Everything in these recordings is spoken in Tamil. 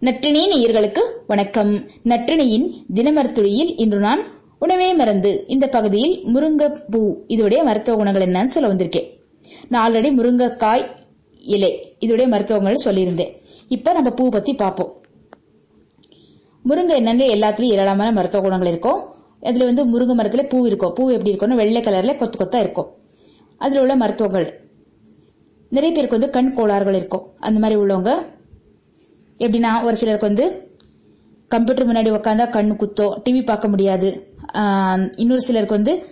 நற்றினை நேயர்களுக்கு வணக்கம். நற்றினியின் தினமருத்துளியில் இன்று நான் உணவே மறந்து இந்த பகுதியில் முருங்கைப்பூ. இதோடைய மருத்துவ குணங்கள் என்னன்னு சொல்ல வந்திருக்கேன். நான் ஆல்ரெடி முருங்கைக்காய் இலை. இதோடைய மருத்துவங்கள் சொல்லியிருந்தேன். இப்ப நம்ம பூ பத்தி பார்ப்போம் முருங்கை என்னன்னு எல்லாத்துலயும் ஏராளமான மருத்துவ குணங்கள் இருக்கும் அதுல வந்து முருங்கை மரத்துல பூ இருக்கும் பூ எப்படி இருக்கும்னு வெள்ளை கலர்ல கொத்து கொத்தா இருக்கும். அதுல உள்ள மருத்துவங்கள். நிறைய பேருக்கு வந்து கண் கோளாறுகள் இருக்கும். அந்த மாதிரி உள்ளவங்க எப்படின்னா ஒரு சிலருக்கு வந்து கம்ப்யூட்டர் முன்னாடி உட்காந்தா கண்ணு குத்தோ டிவி பார்க்க முடியாது. இன்னொரு சிலருக்கு வந்து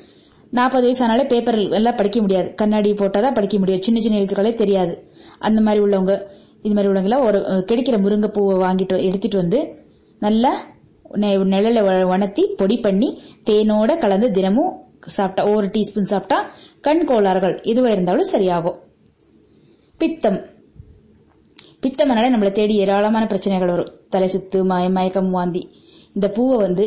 நாற்பது வயசு ஆனாலே பேப்பர் எல்லாம் படிக்க முடியாது. கண்ணாடி போட்டாதான் படிக்க முடியும். சின்ன சின்ன எழுத்துக்களே தெரியாது. அந்த மாதிரி உள்ளவங்க இது மாதிரி உள்ளவங்க ஒரு கிடைக்கிற முருங்கை பூவை வாங்கிட்டு எடுத்துட்டு வந்து நல்லா நெ- வ- வணத்தி பொடி பண்ணி தேனோட கலந்து தினமும் சாப்பிட்டா ஒரு டீஸ்பூன் சாப்பிட்டா கண் கோளாறுகள் எதுவாக இருந்தாலும் சரியாகும். பித்தம். பித்தமனால நம்மளை தேடி ஏராளமான பிரச்சனைகள் வரும். தலை சுத்து மய மயக்கம் வாந்தி. இந்த பூவை வந்து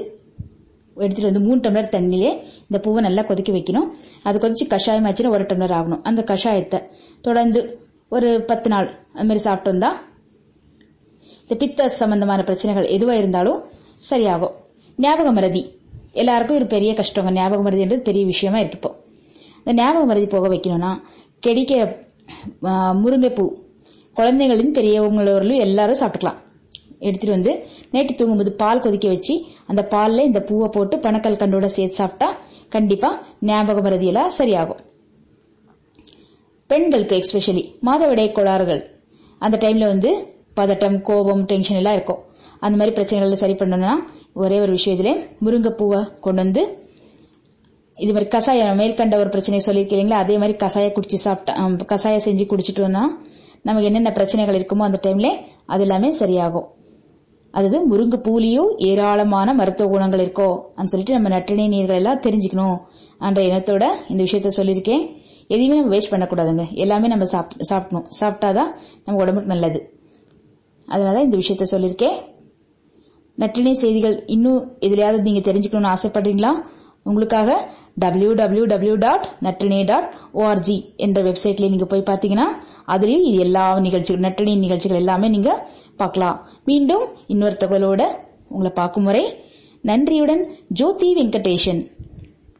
எடுத்துட்டு வந்து மூணு டம்ளர் தண்ணியிலே இந்த பூவை நல்லா கொதிக்க வைக்கணும். அது கொதிச்சு கஷாயம் ஆச்சுன்னா ஒரு டம்ளர் ஆகணும். அந்த கஷாயத்தை தொடர்ந்து ஒரு பத்து நாள் அது மாதிரி சாப்பிட்டு வந்தா இந்த பித்த சம்பந்தமான பிரச்சனைகள் எதுவா இருந்தாலும் சரியாகும். ஞாபக மறதி. எல்லாருக்கும் ஒரு பெரிய கஷ்டங்க. ஞாபக மறதின்றது பெரிய விஷயமா இருக்கு இப்போ. இந்த ஞாபக மறதி போக வைக்கணும்னா கெடிக்க முருங்கைப்பூ குழந்தைகளின் பெரியவங்களும் எல்லாரும் சாப்பிட்டுக்கலாம். எடுத்துட்டு வந்து நைட்டு தூங்கும்போது பால் கொதிக்க வச்சு அந்த பால்ல இந்த பூவை போட்டு பணக்கல் கண்டோட சேர்த்து சாப்பிட்டா கண்டிப்பா ஞாபக மறதி சரியாகும். பெண்களுக்கு எஸ்பெஷலி மாதவிடை கோளாறுகள். அந்த டைம்ல வந்து பதட்டம் கோபம் டென்ஷன் எல்லாம் இருக்கும். அந்த மாதிரி பிரச்சனைகளை சரி பண்ணணும்னா ஒரே ஒரு விஷயத்துல முருங்கைப்பூவை கொண்டு வந்து இது மாதிரி கசாயம் மேற்கண்ட ஒரு பிரச்சனையை சொல்லியிருக்கீங்களா அதே மாதிரி கசாய குடிச்சு சாப்பிட்டா ஆம், கசாயம் செஞ்சு குடிச்சிட்டோம்னா நமக்கு என்னென்ன பிரச்சனைகள் இருக்குமோ அந்த டைம்ல அது எல்லாமே சரியாகும். அது முருங்கை பூலியும் ஏராளமான மருத்துவ குணங்கள் இருக்கோ அப்படின்னு சொல்லிட்டு நம்ம நட்டினை நீர்கள் எல்லாம் தெரிஞ்சுக்கணும் என்ற இனத்தோட இந்த விஷயத்த சொல்லியிருக்கேன். எதையுமே நம்ம வேஸ்ட் பண்ணக்கூடாதுங்க. எல்லாமே நம்ம சாப்பிடணும். சாப்பிட்டாதான் நம்ம உடம்புக்கு நல்லது. அதனால இந்த விஷயத்த சொல்லியிருக்கேன். நற்றினை செய்திகள் இன்னும் எதுலையாவது நீங்க தெரிஞ்சுக்கணும்னு ஆசைப்படுறீங்களா? உங்களுக்காக W W W dot Natrinai dot O R G என்ற வெப்சைட்ல நீங்க போய் பார்த்தீங்கன்னா அதுலயும் இது எல்லா நிகழ்ச்சிகள் நட்டணி நிகழ்ச்சிகள் எல்லாமே நீங்க பார்க்கலாம். மீண்டும் இன்னொரு தகவலோட உங்களை பார்க்கும் வரை நன்றியுடன் ஜோதி வெங்கடேஷன்